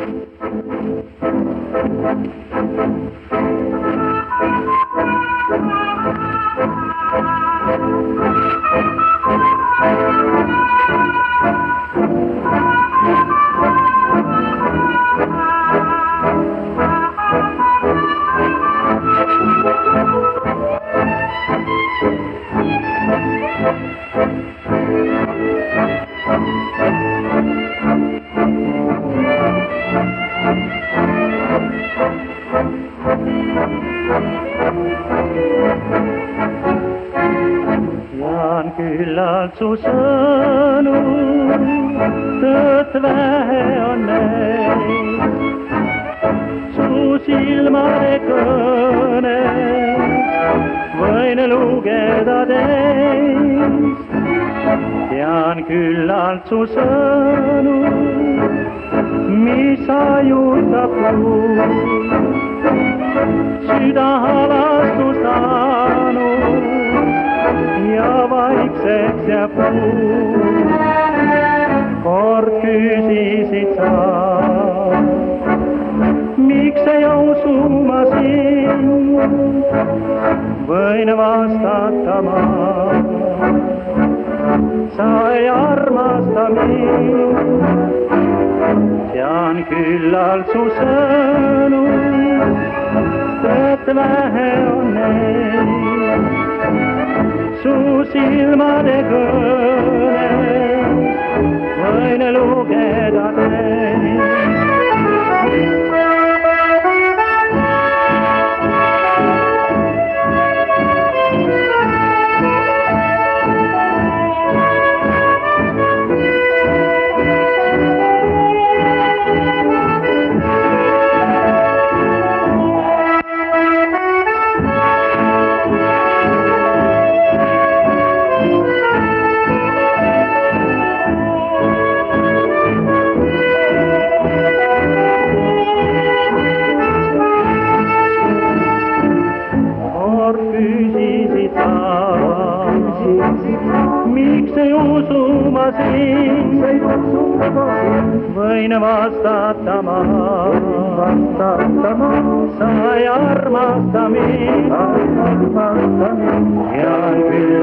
Thank you. Tean küllalt su sõnu, tõtt vähe on neid. su silmade kõnes võin lugeda teist. tean küllalt su sõnu, mis hajutab luud, süda halastust anud ja vaikseks jääb kuu. kord küsisid sa, miks ei usu ma sind, võin vastata ma. sa ei armasta mind, tean küllalt su sõnu, et vähe on neid kord küsisid sa, miks ei usu ma sind, võin vastata ma, vastata ma, sa ei armasta mind, ja küllalt su